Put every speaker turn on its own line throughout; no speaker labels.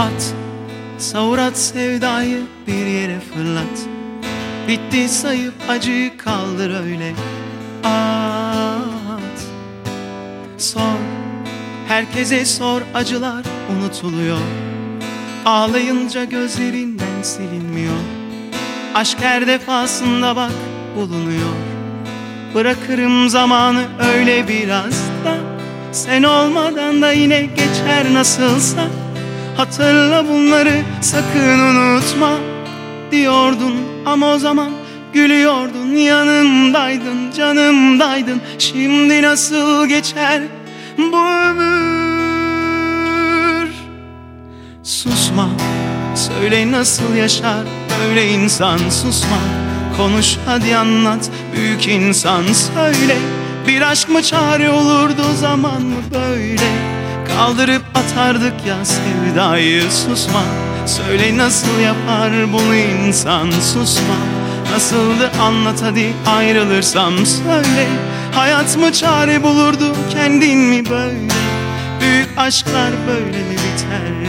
At, savurat sevdayı bir yere fırlat. Bitti sayıp acıyı kaldır öyle. At. Sor, herkese sor acılar unutuluyor. Ağlayınca gözlerinden silinmiyor. Aşk her defasında bak bulunuyor. Bırakırım zamanı öyle biraz da. Sen olmadan da yine geçer nasılsa Hatırla bunları sakın unutma Diyordun. Ama o zaman gülüyordun Yanımdaydın canımdaydın Şimdi nasıl geçer bu ömür? Susma söyle nasıl yaşar böyle insan. Susma konuş hadi anlat büyük insan. Söyle bir aşk mı çare olurdu zaman mı böyle Kaldırıp atardık ya sevdayı susma. Söyle nasıl yapar bunu insan susma. Nasıldı anlat hadi ayrılırsam söyle. Hayat mı çare bulurdu kendin mi böyle? Büyük aşklar böyle mi biter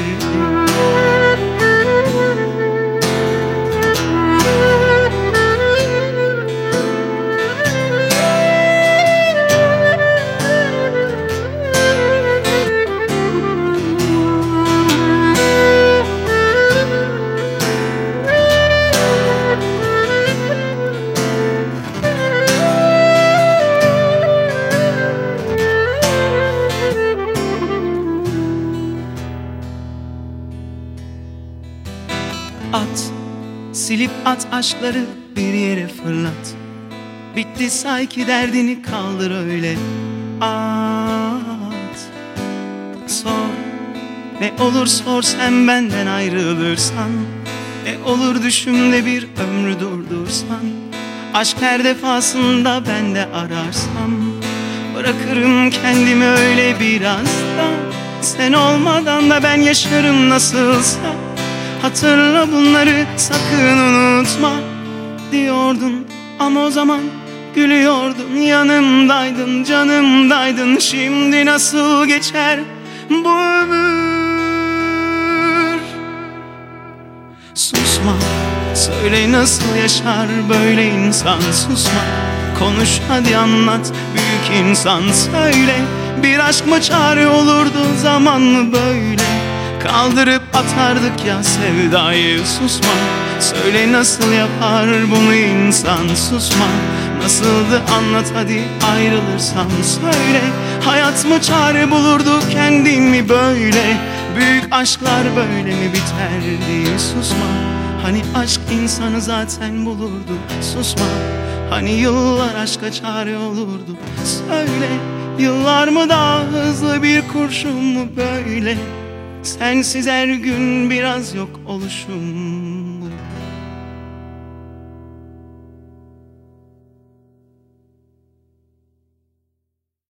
Silip at aşkları bir yere fırlat. Bitti say ki derdini kaldır öyle. At Sor. Ne olur sor sen benden ayrılırsan. Ne olur düşümde bir ömrü durdursan. Aşk her defasında ben de ararsam. Bırakırım kendimi öyle biraz da Sen olmadan da ben yaşarım nasılsa Hatırla bunları sakın unutma Diyordun. Ama o zaman gülüyordun Yanımdaydın canımdaydın. Şimdi nasıl geçer bu ömür? Susma söyle nasıl yaşar böyle insan. Susma konuş hadi anlat büyük insan. Söyle bir aşk mı çare olurdu zaman mı böyle Kaldırıp atardık ya sevdayı susma. Söyle nasıl yapar bunu insan susma. Nasıldı anlat hadi ayrılırsam söyle. Hayat mı çare bulurdu kendin mi böyle? Büyük aşklar böyle mi biterdi susma. Hani aşk insanı zaten bulurdu susma. Hani yıllar aşka çare olurdu söyle. Yıllar mı daha hızlı bir kurşun mu böyle Sensiz her gün biraz yok oluşum